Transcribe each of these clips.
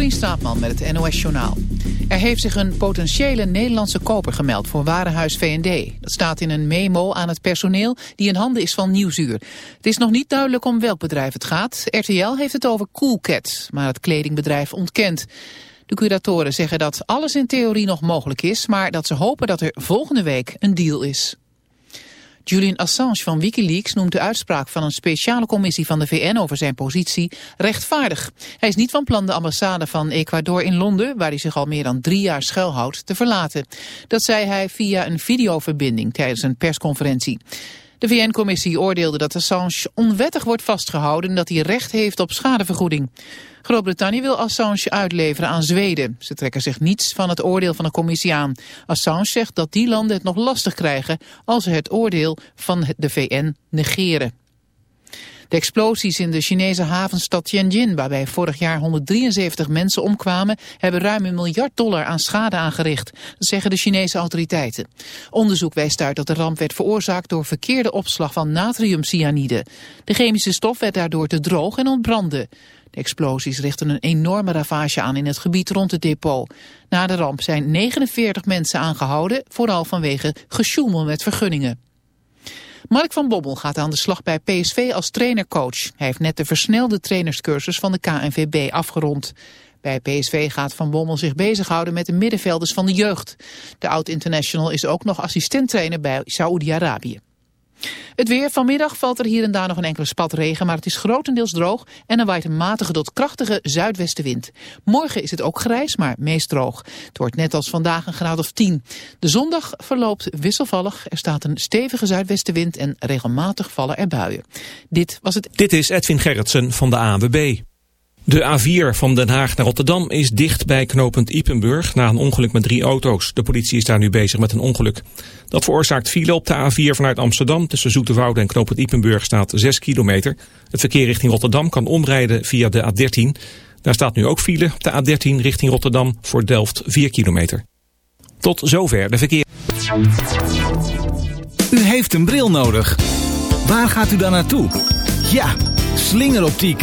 Katrien Straatman met het NOS-journaal. Er heeft zich een potentiële Nederlandse koper gemeld voor Warenhuis V&D. Dat staat in een memo aan het personeel die in handen is van Nieuwsuur. Het is nog niet duidelijk om welk bedrijf het gaat. RTL heeft het over Coolcat, maar het kledingbedrijf ontkent. De curatoren zeggen dat alles in theorie nog mogelijk is... maar dat ze hopen dat er volgende week een deal is. Julian Assange van Wikileaks noemt de uitspraak van een speciale commissie van de VN over zijn positie rechtvaardig. Hij is niet van plan de ambassade van Ecuador in Londen, waar hij zich al meer dan drie jaar schuilhoudt, te verlaten. Dat zei hij via een videoverbinding tijdens een persconferentie. De VN-commissie oordeelde dat Assange onwettig wordt vastgehouden en dat hij recht heeft op schadevergoeding. Groot-Brittannië wil Assange uitleveren aan Zweden. Ze trekken zich niets van het oordeel van de commissie aan. Assange zegt dat die landen het nog lastig krijgen als ze het oordeel van de VN negeren. De explosies in de Chinese havenstad Tianjin, waarbij vorig jaar 173 mensen omkwamen, hebben ruim een miljard dollar aan schade aangericht, zeggen de Chinese autoriteiten. Onderzoek wijst uit dat de ramp werd veroorzaakt door verkeerde opslag van natriumcyanide. De chemische stof werd daardoor te droog en ontbrandde. De explosies richten een enorme ravage aan in het gebied rond het depot. Na de ramp zijn 49 mensen aangehouden, vooral vanwege gesjoemel met vergunningen. Mark van Bobbel gaat aan de slag bij PSV als trainercoach. Hij heeft net de versnelde trainerscursus van de KNVB afgerond. Bij PSV gaat Van Bommel zich bezighouden met de middenvelders van de jeugd. De oud-international is ook nog assistenttrainer bij Saoedi-Arabië. Het weer. Vanmiddag valt er hier en daar nog een enkele spat regen, maar het is grotendeels droog en er waait een matige tot krachtige zuidwestenwind. Morgen is het ook grijs, maar meest droog. Het wordt net als vandaag een graad of 10. De zondag verloopt wisselvallig. Er staat een stevige zuidwestenwind en regelmatig vallen er buien. Dit was het... Dit is Edwin Gerritsen van de AWB. De A4 van Den Haag naar Rotterdam is dicht bij knooppunt Ipenburg na een ongeluk met drie auto's. De politie is daar nu bezig met een ongeluk. Dat veroorzaakt file op de A4 vanuit Amsterdam. Tussen Zoeterwoude en knooppunt Ipenburg staat 6 kilometer. Het verkeer richting Rotterdam kan omrijden via de A13. Daar staat nu ook file op de A13 richting Rotterdam voor Delft 4 kilometer. Tot zover de verkeer. U heeft een bril nodig. Waar gaat u dan naartoe? Ja, slingeroptiek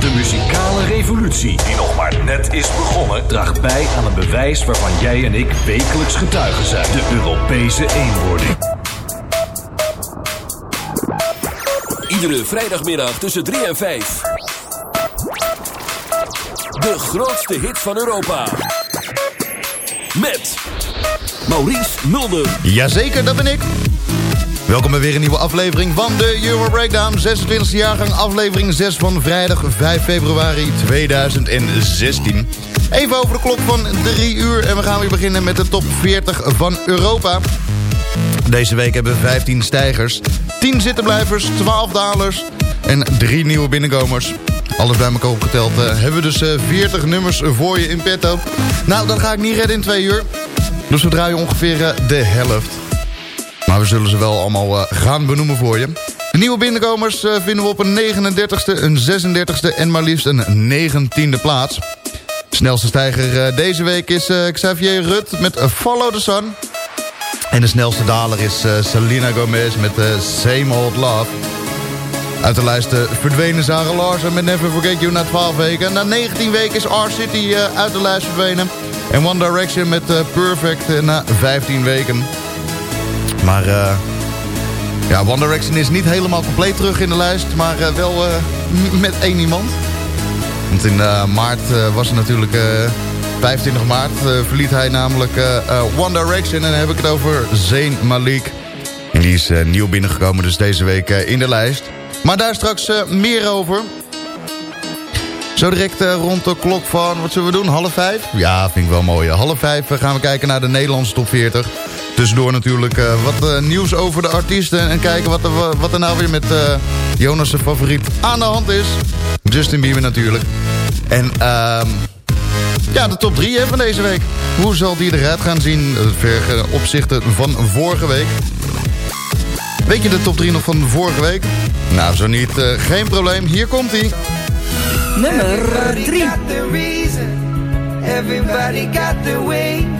De muzikale revolutie, die nog maar net is begonnen, draagt bij aan een bewijs waarvan jij en ik wekelijks getuigen zijn: de Europese eenwording. Iedere vrijdagmiddag tussen 3 en 5. De grootste hit van Europa. Met Maurice Mulder. Jazeker, dat ben ik. Welkom bij weer een nieuwe aflevering van de Euro Breakdown. 26e jaargang, aflevering 6 van vrijdag 5 februari 2016. Even over de klok van 3 uur en we gaan weer beginnen met de top 40 van Europa. Deze week hebben we 15 stijgers, 10 zittenblijvers, 12 dalers en 3 nieuwe binnenkomers. Alles bij elkaar opgeteld uh, hebben we dus uh, 40 nummers voor je in petto. Nou, dat ga ik niet redden in 2 uur. Dus we draaien ongeveer uh, de helft. Maar we zullen ze wel allemaal uh, gaan benoemen voor je. De nieuwe binnenkomers uh, vinden we op een 39ste, een 36ste en maar liefst een 19e plaats. Snelste stijger uh, deze week is Xavier Rut met Follow the Sun. En de snelste daler is Selena Gomez met Same Old Love. Uit de lijst verdwenen Sarah Larsen met Never Forget You na 12 weken. Na 19 weken is R-City uit de lijst verdwenen. En One Direction met Perfect na 15 weken. Maar uh, ja, One Direction is niet helemaal compleet terug in de lijst. Maar uh, wel uh, met één iemand. Want in maart was het natuurlijk... 25 maart verliet hij namelijk One Direction. En dan heb ik het over Zayn Malik. En die is nieuw binnengekomen dus deze week in de lijst. Maar daar straks meer over. Zo direct rond de klok van, wat zullen we doen, half vijf? Ja, vind ik wel mooi. Half vijf gaan we kijken naar de Nederlandse top 40. Tussendoor natuurlijk uh, wat uh, nieuws over de artiesten. En kijken wat er, wat er nou weer met uh, Jonas' favoriet aan de hand is. Justin Bieber natuurlijk. En ehm ja, de top 3 van deze week. Hoe zal die eruit gaan zien ver opzichte van vorige week? Weet je de top 3 nog van vorige week? Nou, zo niet. geen probleem. Hier komt hij. Nummer 3. Everybody got the way.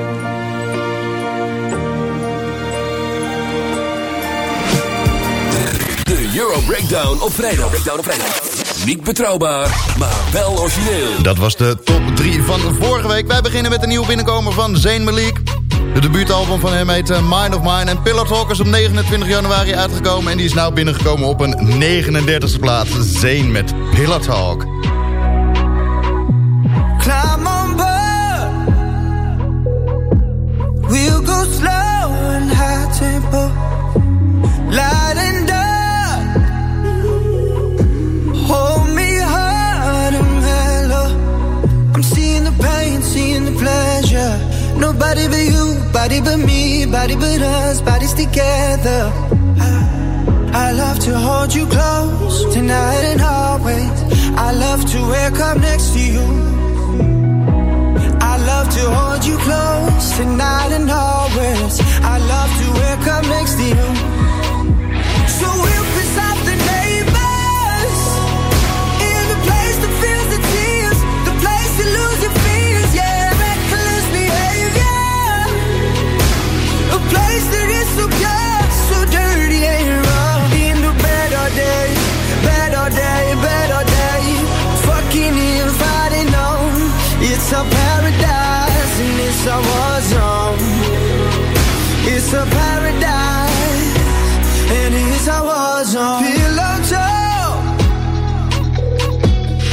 Euro Breakdown op vrijdag. Breakdown op vrijdag. Niet betrouwbaar, maar wel origineel. Dat was de top 3 van vorige week. Wij beginnen met een nieuwe binnenkomer van Zayn Malik. De debuutalbum van hem heet eh, Mind of Mine. En Pillar Talk is op 29 januari uitgekomen. En die is nou binnengekomen op een 39e plaats. Zayn met Pillar Talk. Climb on board. We'll go slow and high tempo. Light and pleasure. Nobody but you, body but me, body but us, bodies together. I, love to hold you close tonight and always. I love to wake up next to you. I love to hold you close tonight and always. I love to wake up next to you. So we'll piss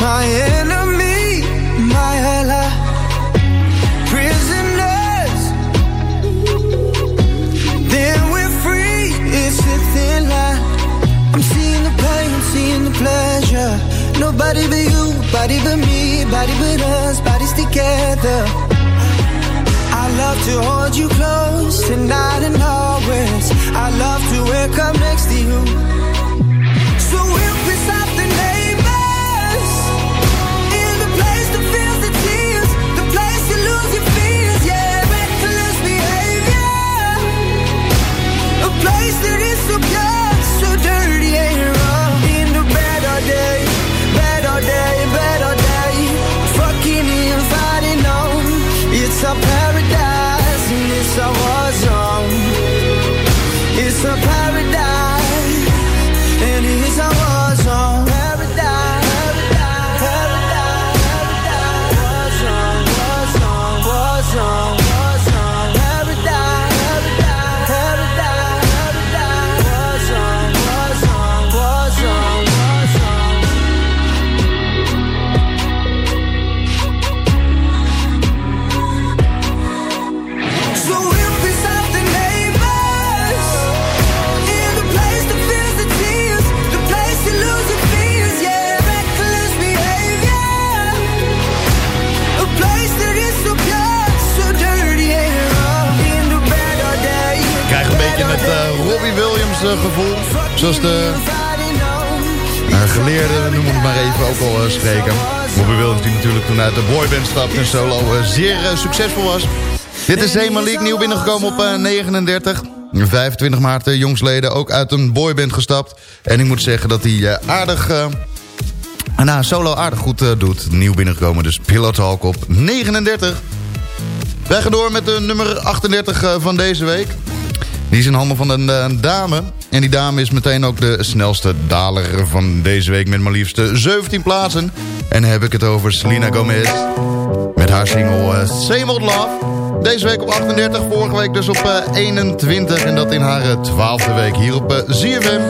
my enemy, my ally. Prisoners, then we're free. It's a thin line. I'm seeing the pain, seeing the pleasure. Nobody but you, body but me, body but us, bodies together. I love to hold you close tonight and always. I love to wake up next to you. So we'll piss Zoals de uh, geleerden, noem het maar even, ook al eh, spreken. Robbie Williams die natuurlijk toen uit de boyband stapte en solo eh, zeer eh, succesvol was. Dit is Malik, nieuw binnengekomen op eh, 39. 25 maart jongsleden ook uit een boyband gestapt. En ik moet zeggen dat hij aardig... nou, solo aardig goed doet. Nieuw binnengekomen, dus Pillow Talk op 39. Wij gaan door met de nummer 38 eh, van deze week. Die is in handen van een, eh, een dame. En die dame is meteen ook de snelste daler van deze week... met maar liefst eh, 17 plaatsen. En heb ik het over Selena Gomez. Met haar single eh, Same Old Love. Deze week op 38, vorige week dus op eh, 21. En dat in haar eh, twaalfde week hier op eh, ZFM.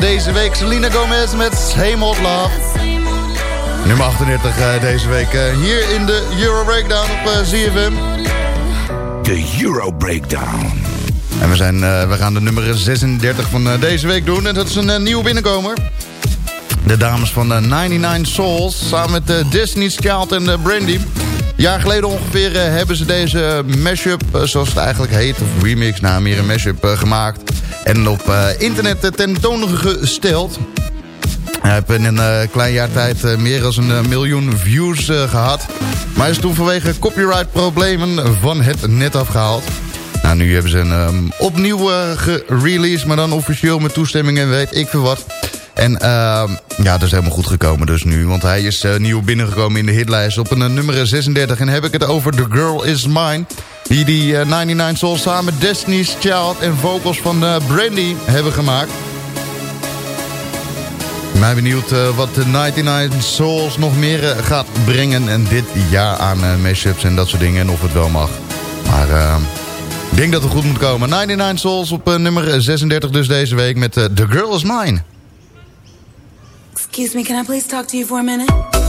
Deze week, Selena Gomez met Same Old Love. Nummer 38 eh, deze week. eh, hier in de Euro Breakdown op eh, ZFM. De Euro Breakdown. En we, zijn, we gaan de nummer 36 van deze week doen. En dat is een nieuwe binnenkomer. De dames van eh, 99 Souls. Samen met Destiny's Child en Brandy. Jaar geleden ongeveer eh, hebben ze deze mashup, eh, zoals het eigenlijk heet, of remix, nou meer een mashup eh, gemaakt. En op internet tentoongesteld. Hij heeft in een klein jaar tijd meer dan een miljoen views eh, gehad. Maar is toen vanwege copyright problemen van het net afgehaald. Nou, nu hebben ze een ehm, opnieuw gereleased, maar dan officieel met toestemming en weet ik veel wat. En ehm, ja, dat is helemaal goed gekomen dus nu. Want hij is eh, nieuw binnengekomen in de hitlijst op een eh, nummer 36. En heb ik het over The Girl Is Mine. Die die eh, 99 Souls samen Destiny's Child en vocals van eh, Brandy hebben gemaakt. Ik ben benieuwd eh, wat de 99 Souls nog meer eh, gaat brengen en dit jaar aan eh, mashups en dat soort dingen. En of het wel mag. Maar eh, ik denk dat het goed moet komen. 99 Souls op eh, nummer 36 dus deze week met eh, The Girl Is Mine. Excuse me, can I please talk to you for a minute?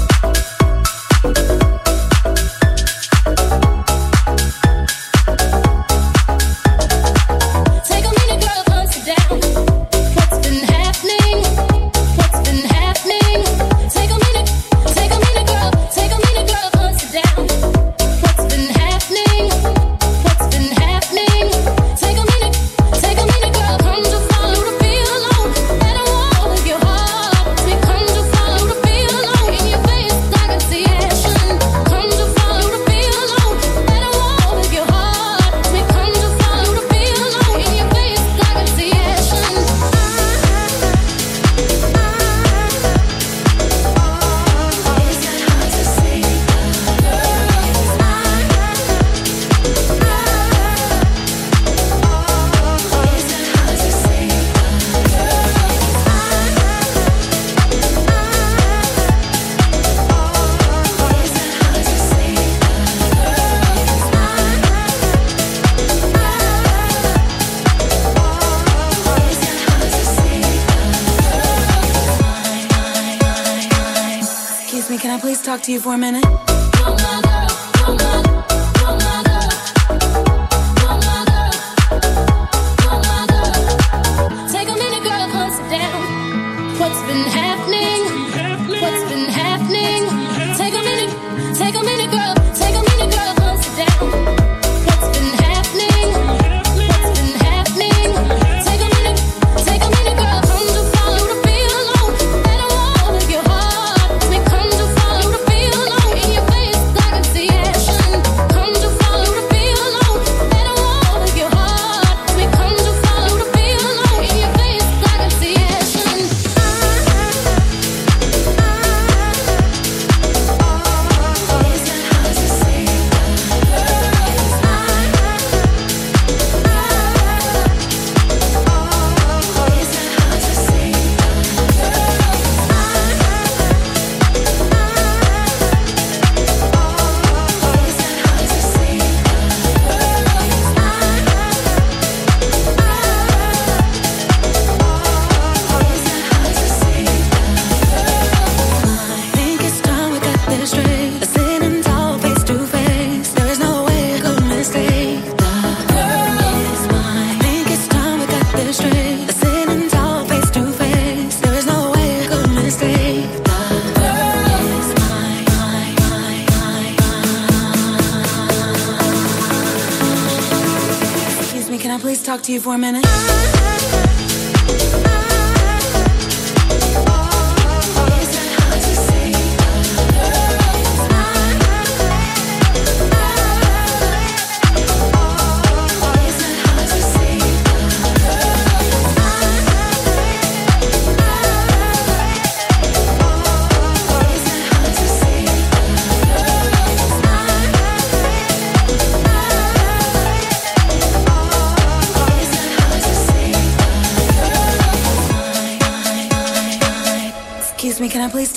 You for a minute? You for a minute?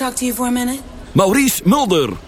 Talk to you for a minute. Maurice Mulder.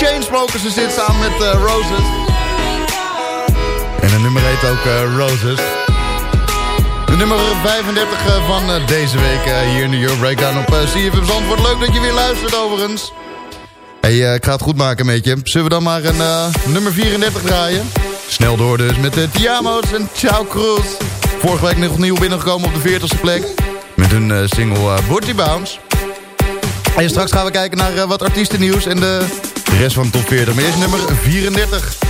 Chainsmokers er zit samen met eh, Roses. En een nummer heet ook eh, Roses. De nummer 35 eh, van deze week hier in de Euro Breakdown op CFM Zandvoort. Leuk dat je weer luistert overigens. hey, ik ga het goed maken met je. Zullen we dan maar een nummer 34 draaien? Snel door dus met de Tiamo's en Ciao Cruz. Vorige week nog nieuw binnengekomen op de 40ste plek. Met hun single Booty Bounce. En straks gaan we kijken naar wat artiestennieuws en de de rest van de top 40. Is nummer 34.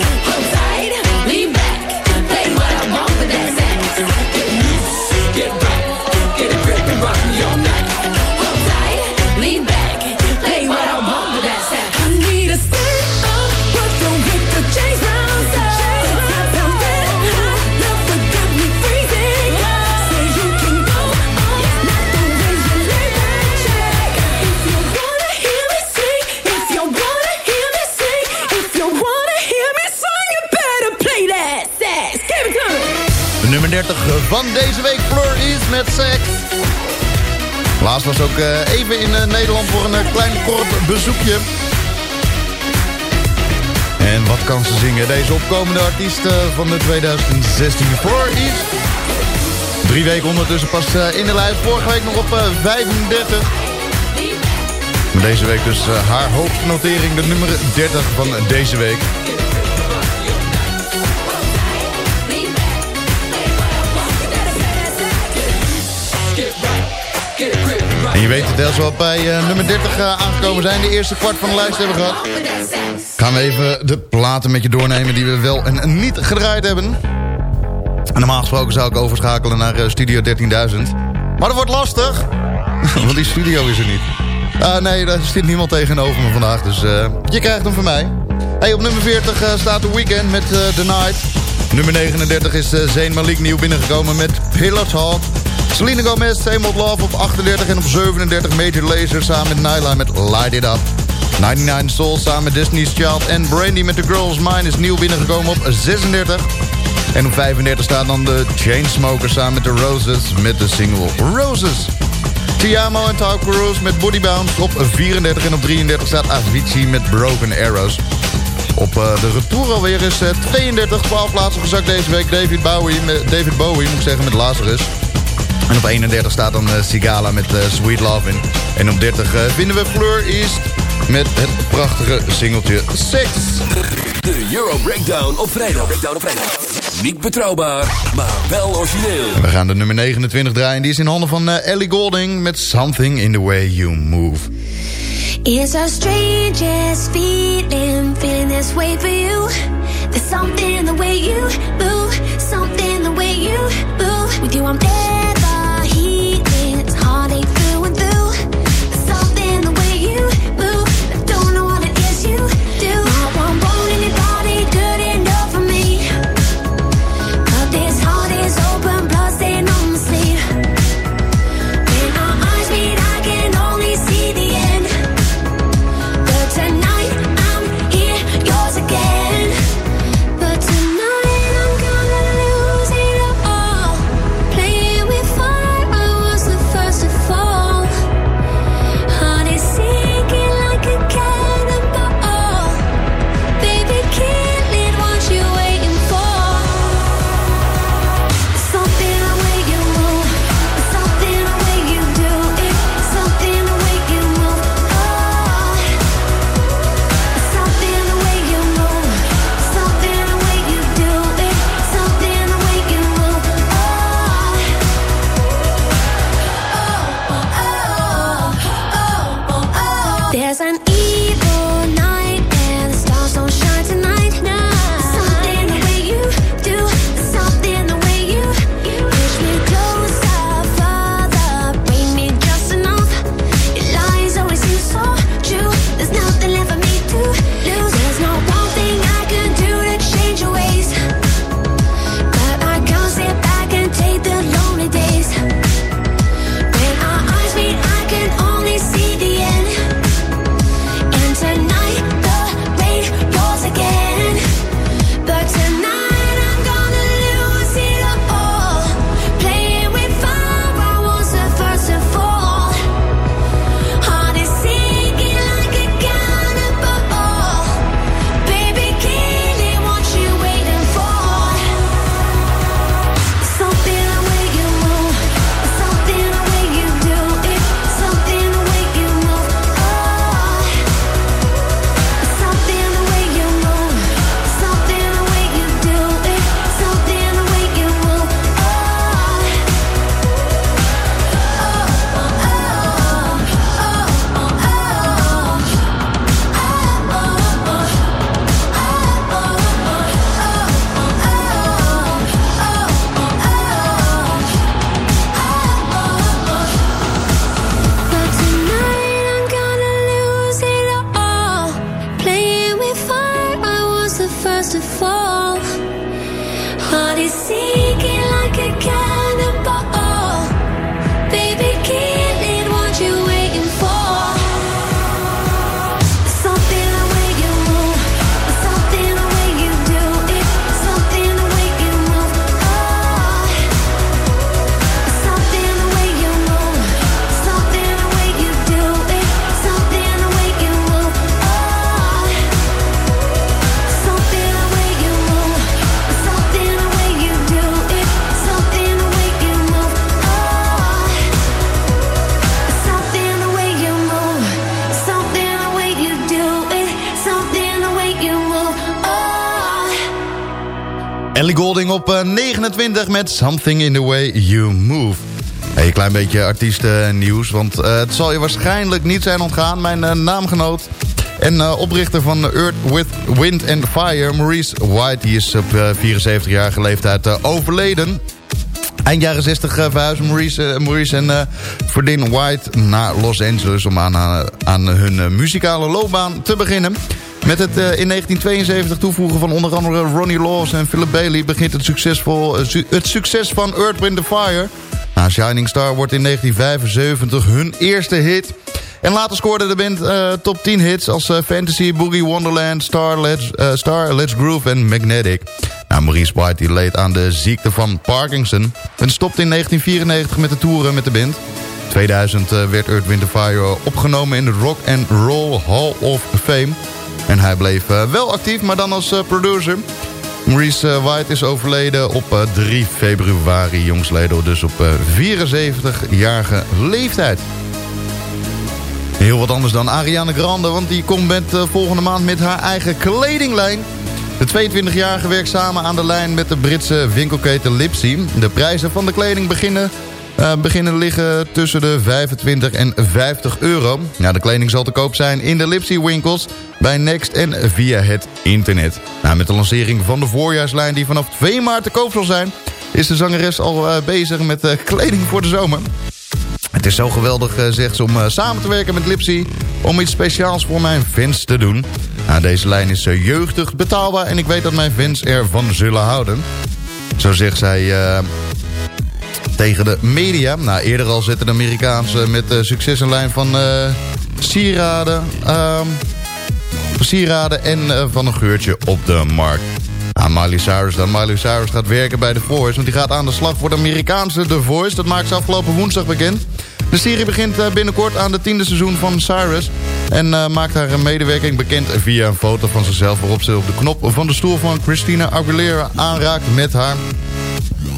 Nummer 30 van deze week, Fleur is met Sex. Laatst was ook uh, even in uh, Nederland voor een uh, klein kort bezoekje. En wat kan ze zingen? Deze opkomende artiest van de 2016 Fleur is... Drie weken ondertussen pas in de lijst. Vorige week nog op 35. Maar deze week dus haar hoofdnotering, de nummer 30 van deze week. Je weet het, als we bij uh, nummer 30 uh, aangekomen zijn, de eerste kwart van de lijst hebben gehad, gaan we even de platen met je doornemen die we wel en niet gedraaid hebben. En normaal gesproken zou ik overschakelen naar uh, Studio 13.000. Maar dat wordt lastig, want die studio is er niet. Uh, nee, daar zit niemand tegenover me vandaag, dus je krijgt hem van mij. Hey, op nummer 40 uh, staat The Weeknd met The Night. Nummer 39 is Zayn Malik nieuw binnengekomen met Pillar Talk. Selena Gomez, Same Love op 38 en op 37 Major Lazer samen met Nyla met Light It Up. 99 Soul samen met Destiny's Child en Brandy met The Girl's Mind is nieuw binnengekomen op 36. En op 35 staan dan de Chainsmokers samen met The Roses met de single Roses. Tiamo en Top Cruise met Body Bounce op 34 en op 33 staat Avicii met Broken Arrows. Op uh, de retour alweer is uh, 32, 12 plaatsen gezakt deze week. David Bowie, David Bowie moet ik zeggen, met Lazarus. En op 31 staat dan uh, Sigala met uh, Sweet Lovin'. En op 30 uh, vinden we Fleur East met het prachtige singeltje Sex. De Euro Breakdown op vrijdag. Breakdown op vrijdag. Niet betrouwbaar, maar wel origineel. We gaan de nummer 29 draaien. Die is in handen van Ellie Golding met Something in the Way You Move. It's a strangest feeling, feeling this way for you. There's something in the way you move, something in the way you move. With you I'm there. Op 29 met Something in the Way You Move. Een klein beetje artiestennieuws, want het zal je waarschijnlijk niet zijn ontgaan. Mijn naamgenoot en oprichter van Earth with Wind and Fire, Maurice White... die is op 74-jarige leeftijd overleden. Eind jaren 60 verhuisden Maurice, Maurice en Verdin White naar Los Angeles... om aan, aan hun muzikale loopbaan te beginnen. Met het in 1972 toevoegen van onder andere Ronnie Laws en Philip Bailey... begint het, succesvol, het succes van Earth, Wind Fire. Nou, Shining Star wordt in 1975 hun eerste hit... En later scoorde de band uh, top 10 hits als Fantasy, Boogie Wonderland, Star, Let's, Groove en Magnetic. Nou, Maurice White die leed aan de ziekte van Parkinson en stopte in 1994 met de toeren met de band. 2000 werd Earth, Wind Fire opgenomen in de Rock and Roll Hall of Fame. En hij bleef wel actief, maar dan als producer. Maurice White is overleden op 3 februari, jongsleden, dus op 74-jarige leeftijd. Heel wat anders dan Ariana Grande, want die komt met, volgende maand met haar eigen kledinglijn. De 22-jarige werkt samen aan de lijn met de Britse winkelketen Lipsy. De prijzen van de kleding beginnen, uh, beginnen liggen tussen de 25 en 50 euro. De kleding zal te koop zijn in de Lipsy winkels, bij Next en via het internet. Nou, met de lancering van de voorjaarslijn die vanaf 2 maart te koop zal zijn... is de zangeres al uh, bezig met kleding voor de zomer. Het is zo geweldig, eh, zegt ze, om eh, samen te werken met Lipsy... om iets speciaals voor mijn fans te doen. Nou, deze lijn is jeugdig, betaalbaar... en ik weet dat mijn fans ervan zullen houden. Zo zegt zij tegen de media. Nou, eerder al zette de Amerikaanse met succes een lijn van sieraden... Ehm, sieraden en van een geurtje op de markt. Nou, Miley Cyrus dan. Miley gaat werken bij The Voice. Want die gaat aan de slag voor de Amerikaanse The Voice. Dat maakt ze afgelopen woensdag bekend. De serie begint eh, binnenkort aan de tiende seizoen van Cyrus. En maakt haar medewerking bekend via een foto van zichzelf... waarop ze op de knop van de stoel van Christina Aguilera aanraakt met haar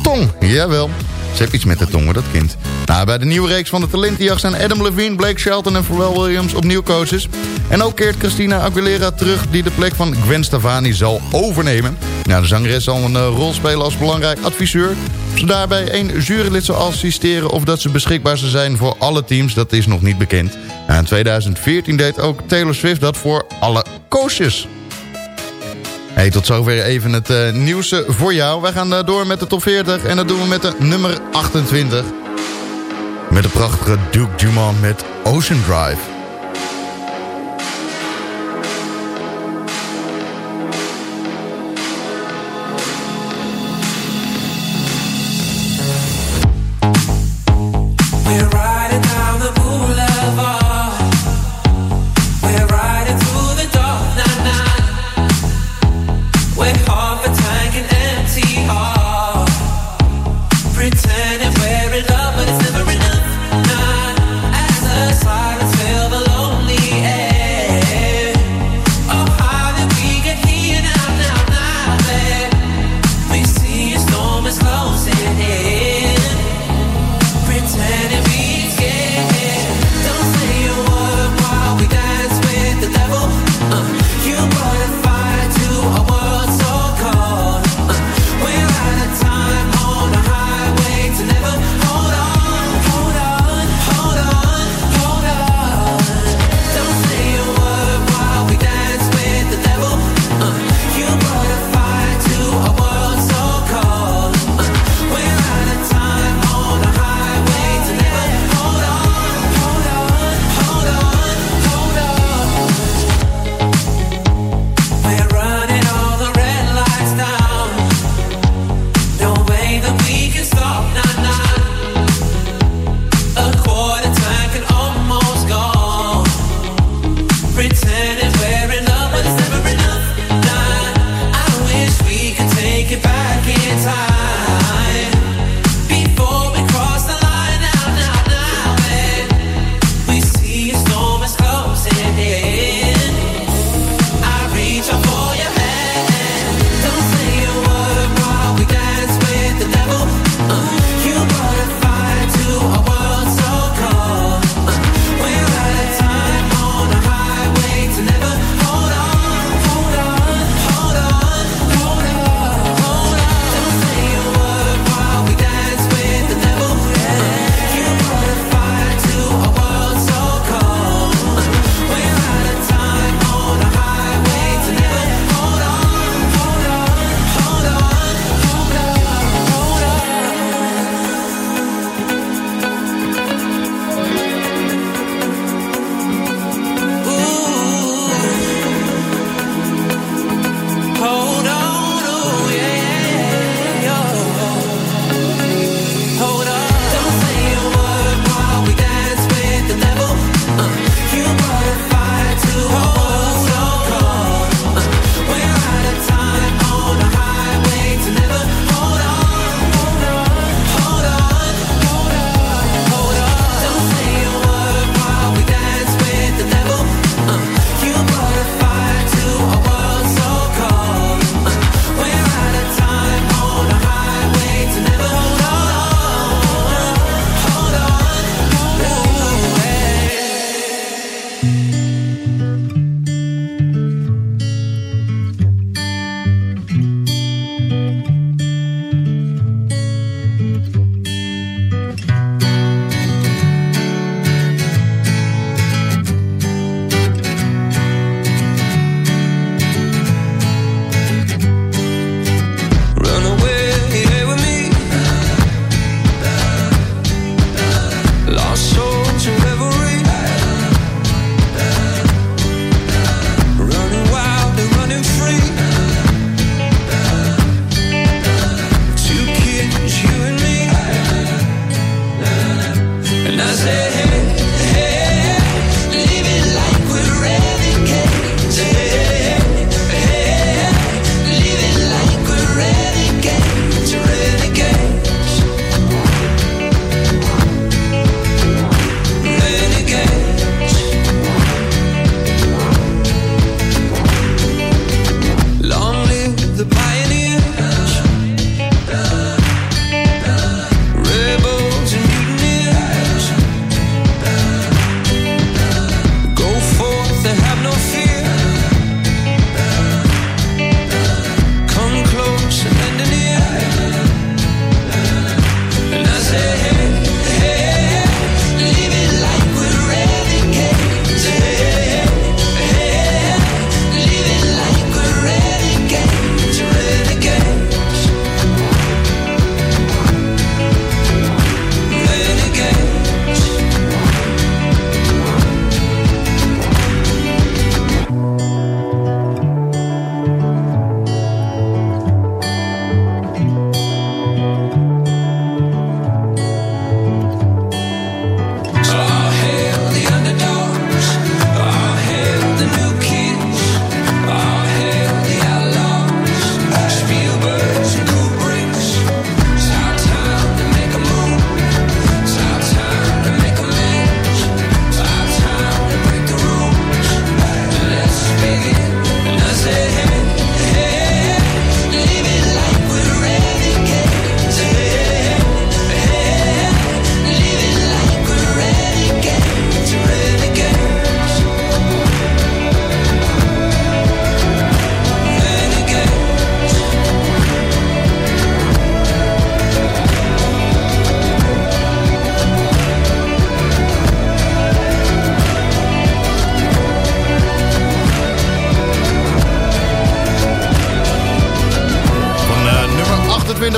tong. Jawel. Ze heeft iets met de tongen, dat kind. Nou, bij de nieuwe reeks van de talentenjacht zijn Adam Levine, Blake Shelton en Pharrell Williams opnieuw coaches. En ook keert Christina Aguilera terug die de plek van Gwen Stefani zal overnemen. Nou, de zangeres zal een uh, rol spelen als belangrijk adviseur. Of ze daarbij één jurylid zal assisteren of dat ze beschikbaar zal zijn voor alle teams, dat is nog niet bekend. In 2014 deed ook Taylor Swift dat voor alle coaches. Hey, tot zover even het uh, nieuws voor jou. Wij gaan uh, door met de top 40 en dat doen we met de nummer 28. Met de prachtige Duke Dumont met Ocean Drive.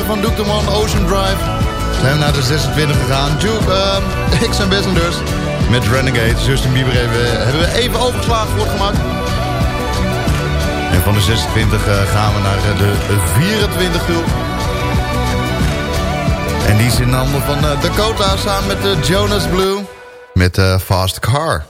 Duke the One, Ocean Drive. Zijn naar de 26 gegaan. Duke, uh, X Ambassadors met Renegade. Justin Bieber even, hebben we even overgeslagen voor gemak. En van de 26 uh, gaan we naar de 24 toe. En die is in de handen van uh, Dakota samen met uh, Jonas Blue. Met Fast Car.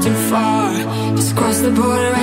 Too far. Just cross the border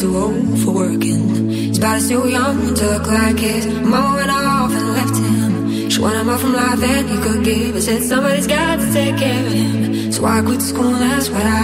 too old for working. His body's too young to look like his. Mama went off and left him. She wanted more from life than he could give. I said somebody's got to take care of him. So I quit school, that's what I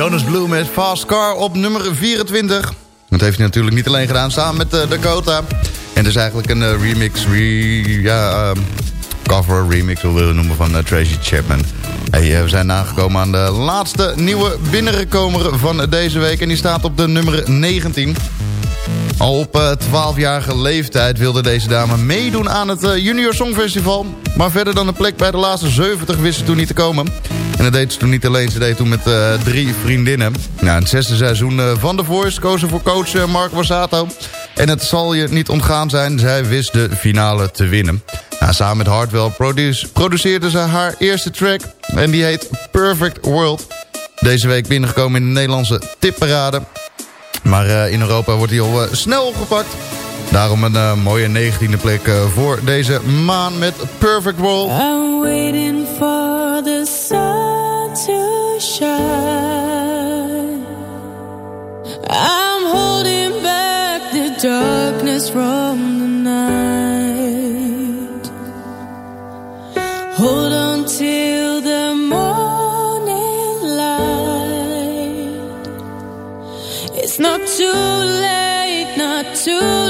Jonas Blue met Fast Car op nummer 24. Dat heeft hij natuurlijk niet alleen gedaan, samen met uh, Dakota. En het is eigenlijk een uh, remix, re, ja, uh, cover remix, wil we noemen, van uh, Tracy Chapman. Hey, we zijn aangekomen aan de laatste nieuwe binnengekomer van deze week. En die staat op de nummer 19. Al op 12-jarige leeftijd wilde deze dame meedoen aan het Junior Songfestival. Maar verder dan een plek bij de laatste 70 wist ze toen niet te komen. En dat deed ze toen niet alleen, ze deed toen met uh, drie vriendinnen. Nou, het zesde seizoen uh, van The Voice kozen voor coach uh, Mark Borsato. En het zal je niet ontgaan zijn, zij wist de finale te winnen. Nou, samen met Hardwell produce, produceerde ze haar eerste track. En die heet Perfect World. Deze week binnengekomen in de Nederlandse tipparade. Maar in Europa wordt hij al snel opgepakt. Daarom een mooie 19e plek voor deze maan met Perfect World. The sun to shine. I'm holding back the darkness from the night. Hold on till the morning light. It's not too late, not too late.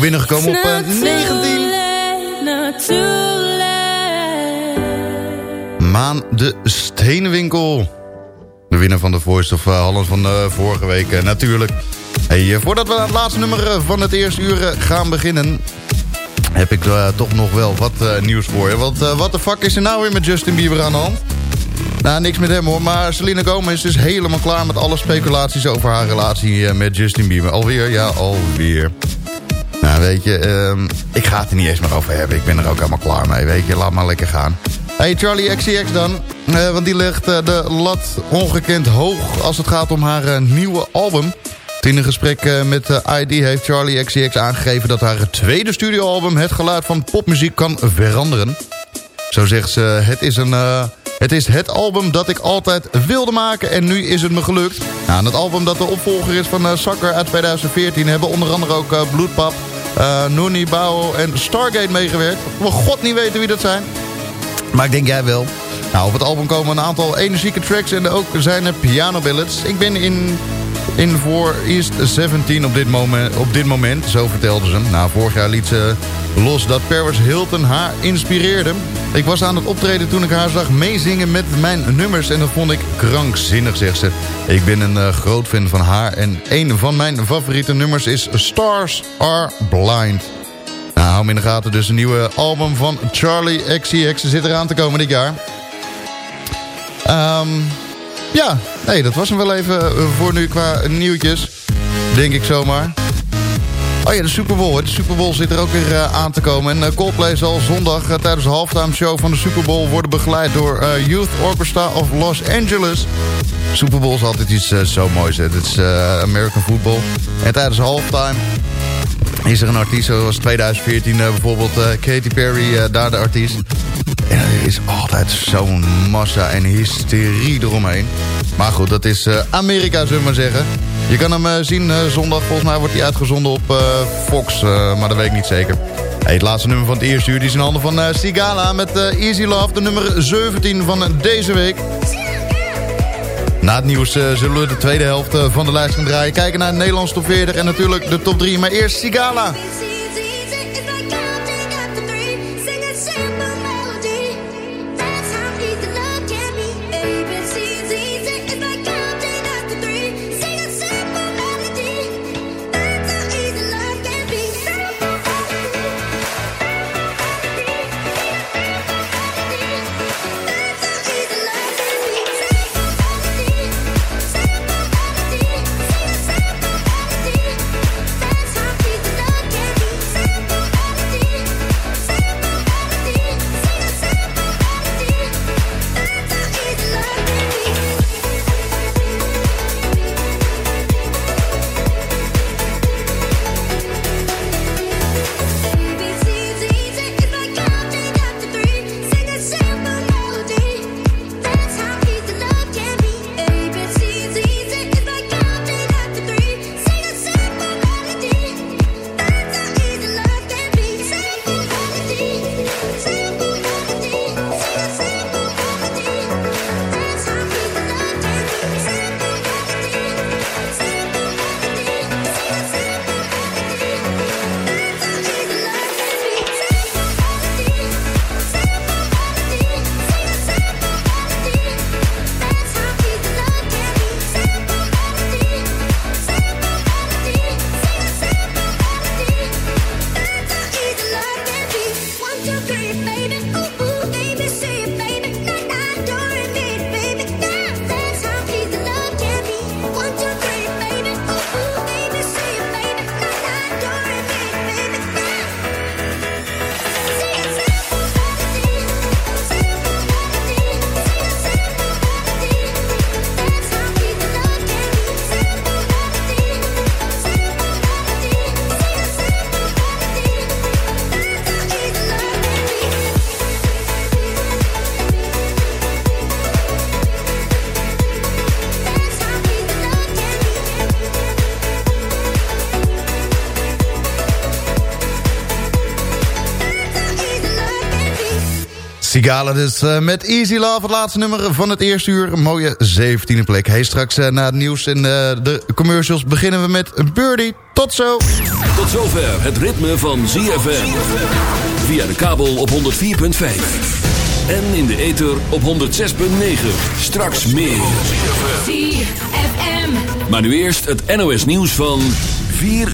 Nieuw binnengekomen op eh, Not too 19. late, not too late. Maan de Steenwinkel. De winnaar van de Voice of eh, Holland van de vorige week eh, natuurlijk. Hey, eh, voordat we aan het laatste nummer eh, van het eerste uur eh, gaan beginnen... heb ik eh, toch nog wel wat eh, nieuws voor je. Want eh, wat de fuck is er nou weer met Justin Bieber aan de hand? Nou, niks met hem hoor. Maar Selena Gomez is helemaal klaar met alle speculaties over haar relatie eh, met Justin Bieber. Alweer? Ja, alweer. Nou, weet je, ehm, ik ga het er niet eens meer over hebben. Ik ben er ook helemaal klaar mee, weet je. Laat maar lekker gaan. Hey, Charlie XCX dan. Eh, want die legt eh, de lat ongekend hoog als het gaat om haar eh, nieuwe album. In een gesprek met ID heeft Charlie XCX aangegeven... dat haar tweede studioalbum het geluid van popmuziek kan veranderen. Zo zegt ze, het is, een, het is het album dat ik altijd wilde maken en nu is het me gelukt. Nou, het album dat de opvolger is van Sucker uit 2014... hebben onder andere ook Bloedpap, uh, Nooni Bao en Stargate meegewerkt. Wil god niet weten wie dat zijn. Maar ik denk jij wel. Nou, op het album komen een aantal energieke tracks en ook zijn er piano ballads. Ik ben in, in voor East 17 op dit, moment, op dit moment, zo vertelde ze. Nou, vorig jaar liet ze los dat Paris Hilton haar inspireerde. Ik was aan het optreden toen ik haar zag meezingen met mijn nummers... en dat vond ik krankzinnig, zegt ze. Ik ben een uh, groot fan van haar en een van mijn favoriete nummers is Stars Are Blind. Nou, hou hem in de gaten. Dus een nieuwe album van Charlie XCX zit eraan te komen dit jaar. Um, ja, nee, dat was hem wel even uh, voor nu qua nieuwtjes. Denk ik zomaar. Oh ja, de Super Bowl. De Super Bowl zit er ook weer uh, aan te komen. En uh, Coldplay zal zondag uh, tijdens de halftime show van de Super Bowl... worden begeleid door Youth Orchestra of Los Angeles. Super Bowl is altijd iets zo moois. Het is American football. En tijdens de halftime is er een artiest, zoals 2014 bijvoorbeeld Katy Perry, daar de artiest. En er is altijd zo'n massa en hysterie eromheen. Maar goed, dat is Amerika, zullen we maar zeggen. Je kan hem eh, zien eh, zondag. Volgens mij wordt hij uitgezonden op eh, Fox. maar dat weet ik niet zeker. Het laatste nummer van het eerste uur die is in handen van Sigala met Easy Love. De nummer 17 van deze week. Na het nieuws zullen we de tweede helft van de lijst gaan draaien. Kijken naar de Nederlandse top 40 en natuurlijk de top 3. Maar eerst Sigala. Sigala dus uh, met Easy Love, het laatste nummer van het eerste uur. Een mooie 17e plek. Hey, straks uh, na het nieuws en uh, de commercials beginnen we met Birdie. Tot zo! Tot zover het ritme van ZFM. Via de kabel op 104.5. En in de ether op 106.9. Straks meer. ZFM. Maar nu eerst het NOS nieuws van 4